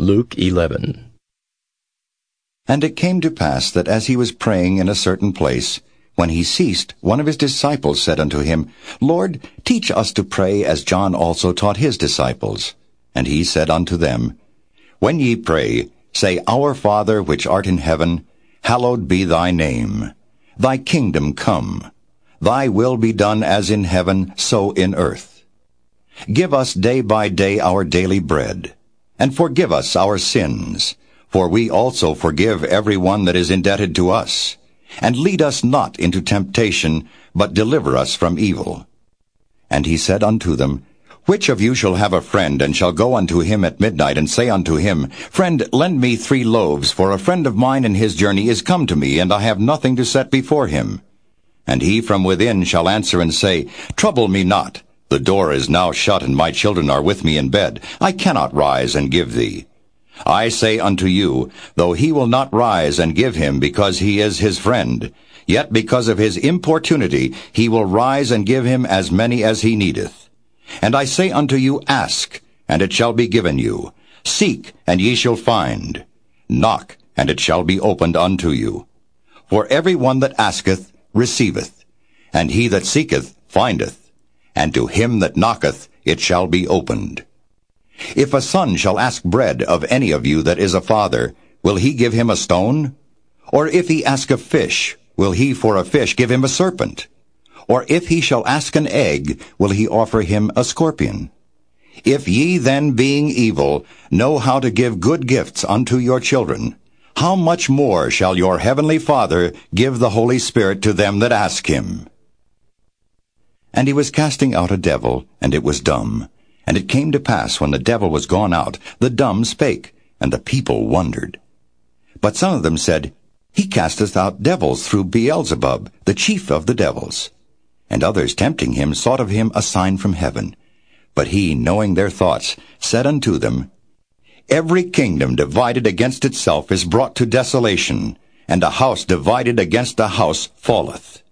Luke 11. And it came to pass that as he was praying in a certain place, when he ceased, one of his disciples said unto him, Lord, teach us to pray as John also taught his disciples. And he said unto them, When ye pray, say, Our Father which art in heaven, hallowed be thy name. Thy kingdom come. Thy will be done as in heaven, so in earth. Give us day by day our daily bread. And forgive us our sins, for we also forgive every one that is indebted to us and lead us not into temptation, but deliver us from evil. And he said unto them, Which of you shall have a friend, and shall go unto him at midnight, and say unto him, Friend, lend me three loaves, for a friend of mine in his journey is come to me, and I have nothing to set before him. And he from within shall answer and say, Trouble me not. The door is now shut, and my children are with me in bed. I cannot rise and give thee. I say unto you, though he will not rise and give him because he is his friend, yet because of his importunity he will rise and give him as many as he needeth. And I say unto you, Ask, and it shall be given you. Seek, and ye shall find. Knock, and it shall be opened unto you. For every one that asketh receiveth, and he that seeketh findeth, and to him that knocketh it shall be opened. If a son shall ask bread of any of you that is a father, will he give him a stone? Or if he ask a fish, will he for a fish give him a serpent? Or if he shall ask an egg, will he offer him a scorpion? If ye then, being evil, know how to give good gifts unto your children, how much more shall your heavenly Father give the Holy Spirit to them that ask him? And he was casting out a devil, and it was dumb. And it came to pass, when the devil was gone out, the dumb spake, and the people wondered. But some of them said, He casteth out devils through Beelzebub, the chief of the devils. And others, tempting him, sought of him a sign from heaven. But he, knowing their thoughts, said unto them, Every kingdom divided against itself is brought to desolation, and a house divided against a house falleth.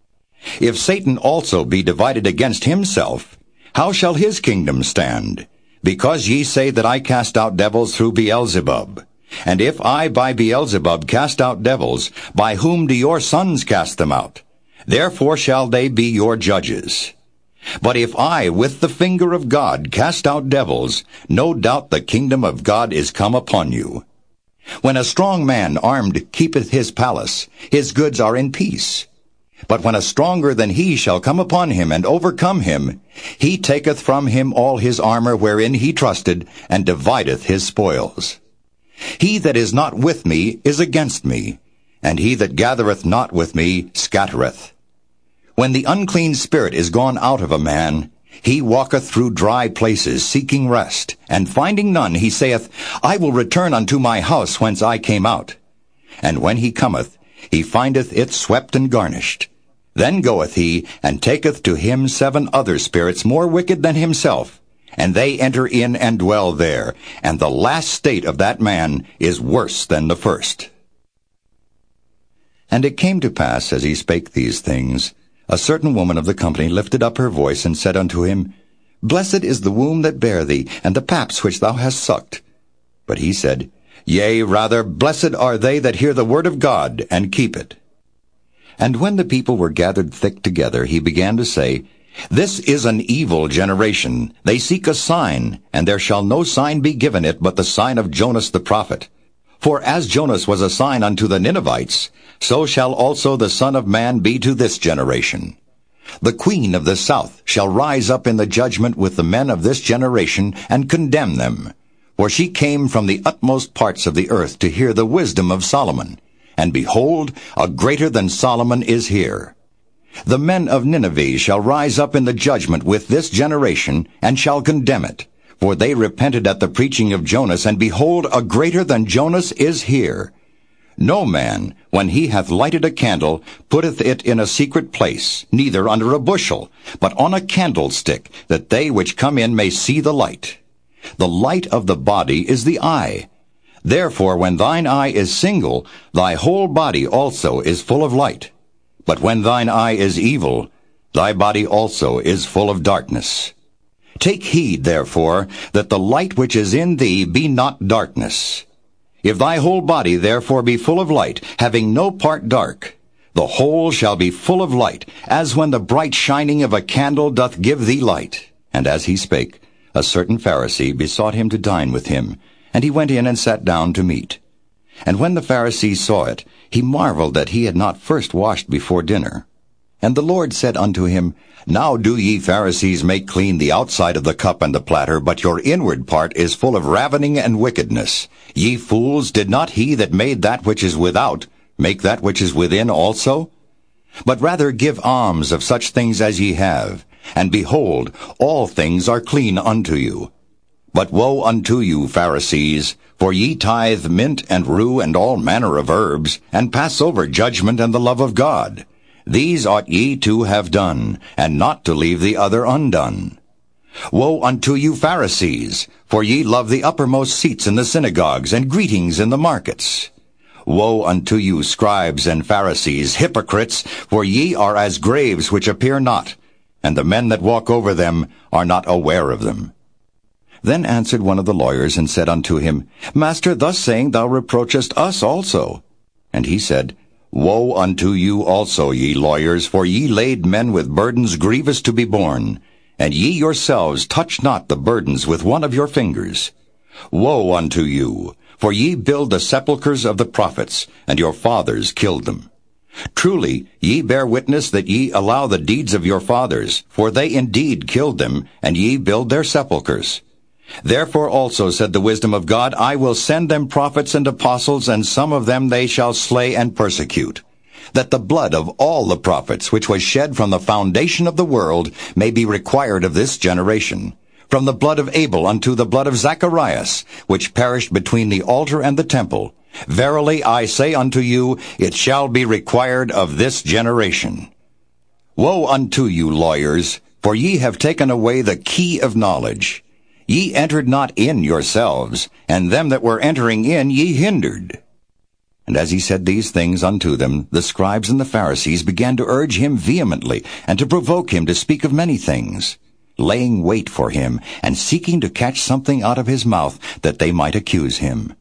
If Satan also be divided against himself, how shall his kingdom stand? Because ye say that I cast out devils through Beelzebub. And if I by Beelzebub cast out devils, by whom do your sons cast them out? Therefore shall they be your judges. But if I with the finger of God cast out devils, no doubt the kingdom of God is come upon you. When a strong man armed keepeth his palace, his goods are in peace. But when a stronger than he shall come upon him and overcome him, he taketh from him all his armor wherein he trusted, and divideth his spoils. He that is not with me is against me, and he that gathereth not with me scattereth. When the unclean spirit is gone out of a man, he walketh through dry places, seeking rest, and finding none, he saith, I will return unto my house whence I came out. And when he cometh, he findeth it swept and garnished. Then goeth he, and taketh to him seven other spirits more wicked than himself, and they enter in and dwell there, and the last state of that man is worse than the first. And it came to pass, as he spake these things, a certain woman of the company lifted up her voice, and said unto him, Blessed is the womb that bare thee, and the paps which thou hast sucked. But he said, Yea, rather, blessed are they that hear the word of God, and keep it. And when the people were gathered thick together, he began to say, This is an evil generation. They seek a sign, and there shall no sign be given it but the sign of Jonas the prophet. For as Jonas was a sign unto the Ninevites, so shall also the Son of Man be to this generation. The queen of the south shall rise up in the judgment with the men of this generation, and condemn them. For she came from the utmost parts of the earth to hear the wisdom of Solomon. And behold, a greater than Solomon is here. The men of Nineveh shall rise up in the judgment with this generation, and shall condemn it. For they repented at the preaching of Jonas, and behold, a greater than Jonas is here. No man, when he hath lighted a candle, putteth it in a secret place, neither under a bushel, but on a candlestick, that they which come in may see the light. The light of the body is the eye. Therefore, when thine eye is single, thy whole body also is full of light. But when thine eye is evil, thy body also is full of darkness. Take heed, therefore, that the light which is in thee be not darkness. If thy whole body therefore be full of light, having no part dark, the whole shall be full of light, as when the bright shining of a candle doth give thee light. And as he spake, a certain Pharisee besought him to dine with him, and he went in and sat down to meat. And when the Pharisee saw it, he marveled that he had not first washed before dinner. And the Lord said unto him, Now do ye Pharisees make clean the outside of the cup and the platter, but your inward part is full of ravening and wickedness. Ye fools, did not he that made that which is without make that which is within also? But rather give alms of such things as ye have, and behold, all things are clean unto you. But woe unto you, Pharisees, for ye tithe mint and rue and all manner of herbs, and pass over judgment and the love of God. These ought ye to have done, and not to leave the other undone. Woe unto you Pharisees, for ye love the uppermost seats in the synagogues, and greetings in the markets. Woe unto you scribes and Pharisees, hypocrites, for ye are as graves which appear not, and the men that walk over them are not aware of them. Then answered one of the lawyers, and said unto him, Master, thus saying thou reproachest us also. And he said, Woe unto you also, ye lawyers, for ye lade men with burdens grievous to be borne, and ye yourselves touch not the burdens with one of your fingers. Woe unto you, for ye build the sepulchres of the prophets, and your fathers killed them. Truly, ye bear witness that ye allow the deeds of your fathers, for they indeed killed them, and ye build their sepulchres. Therefore also said the wisdom of God, I will send them prophets and apostles, and some of them they shall slay and persecute. That the blood of all the prophets which was shed from the foundation of the world may be required of this generation. From the blood of Abel unto the blood of Zacharias, which perished between the altar and the temple. Verily I say unto you, it shall be required of this generation. Woe unto you, lawyers, for ye have taken away the key of knowledge. Ye entered not in yourselves, and them that were entering in ye hindered. And as he said these things unto them, the scribes and the Pharisees began to urge him vehemently, and to provoke him to speak of many things, laying wait for him, and seeking to catch something out of his mouth, that they might accuse him.